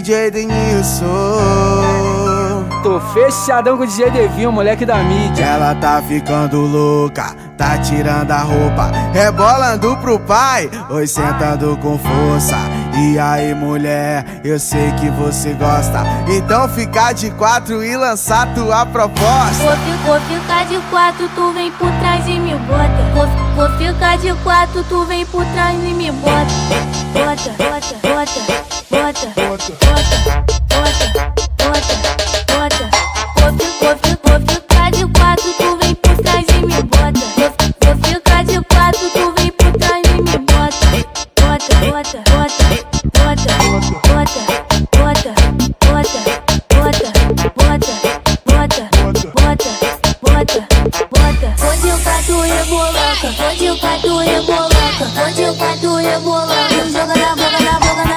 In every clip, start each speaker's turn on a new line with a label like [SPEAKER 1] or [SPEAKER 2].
[SPEAKER 1] DJ Denilson.
[SPEAKER 2] Tô fechadão com o DJ Devinho, moleque da mídia.
[SPEAKER 1] Ela tá ficando louca, tá tirando a roupa, rebolando pro pai, oi sentando com força. E aí, mulher, eu sei que você gosta, então ficar de quatro e lançar tua proposta.
[SPEAKER 3] Vou, vou ficar de quatro, tu vem por trás e me bota. Vou, vou ficar de quatro, tu vem por trás e me bota. Bota, bota, bota, bota, bota, bota, Onde o pato bota, onde o pato bota, joga na boca, na boca,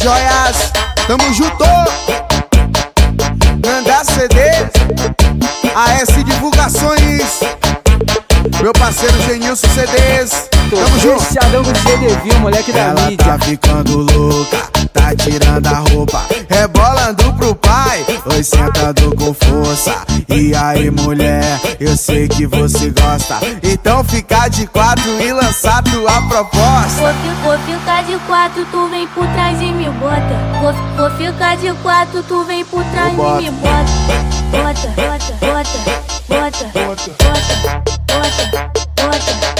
[SPEAKER 1] das Joias, tamo junto. Nanda CDs, AS Divulgações. Meu parceiro Genilson CDs, tamo junto.
[SPEAKER 2] fechadão com DJ Devinho, moleque da
[SPEAKER 1] Ela
[SPEAKER 2] mídia.
[SPEAKER 1] tá ficando louca, tá tirando a roupa, rebolando pro pai, oi sentando com força. E aí, mulher, eu sei que você gosta, então ficar de quatro e lançar tua proposta.
[SPEAKER 3] Vou, vou ficar de quatro, tu vem por trás e me bota. Vou, vou ficar de quatro, tu vem por trás e me bota. Bota, bota, bota, bota, bota, bota, bota, bota.